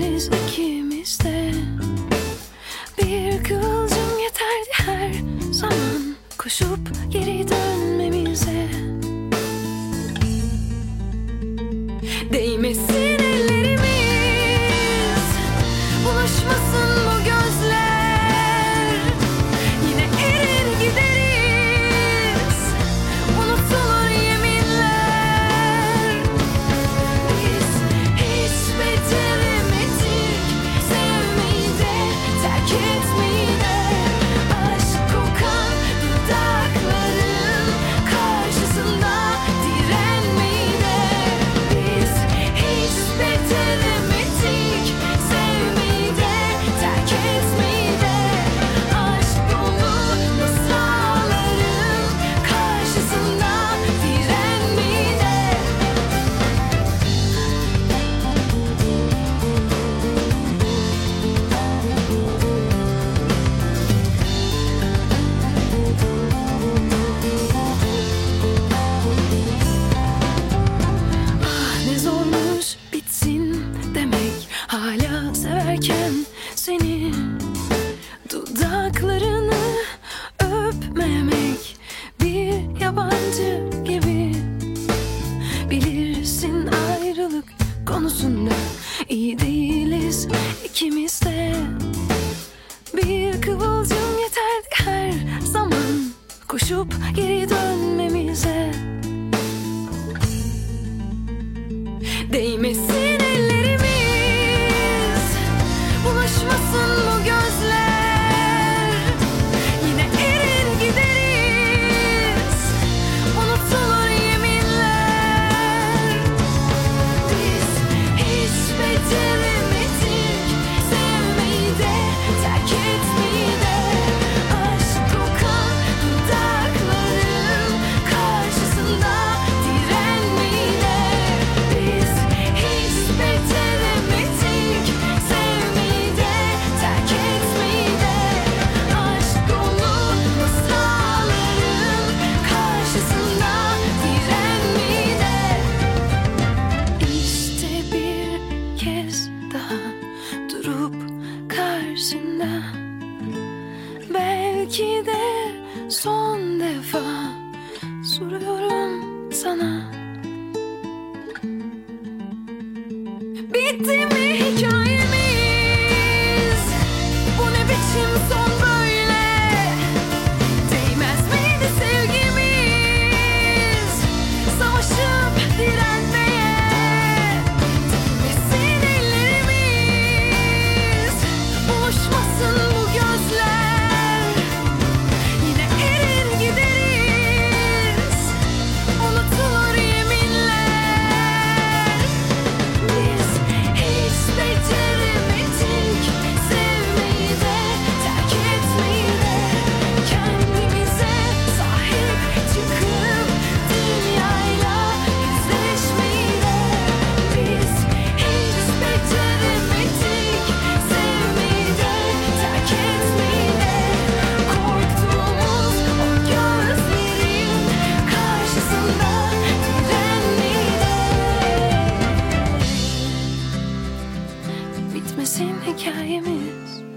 deniz ikimizde Bir kıvılcım yeterdi her zaman. Koşup geri dönmemiz ya severken seni Dudaklarını öpmemek bir yabancı gibi. Bilirsin ayrılık konusunda iyi değiliz ikimiz de. Bir kıvılcım yeterdi her zaman Koşup geri dönmemize. Değmesin durup karşında Belki de son defa soruyorum sana Bitti mi? bizim hikayemiz.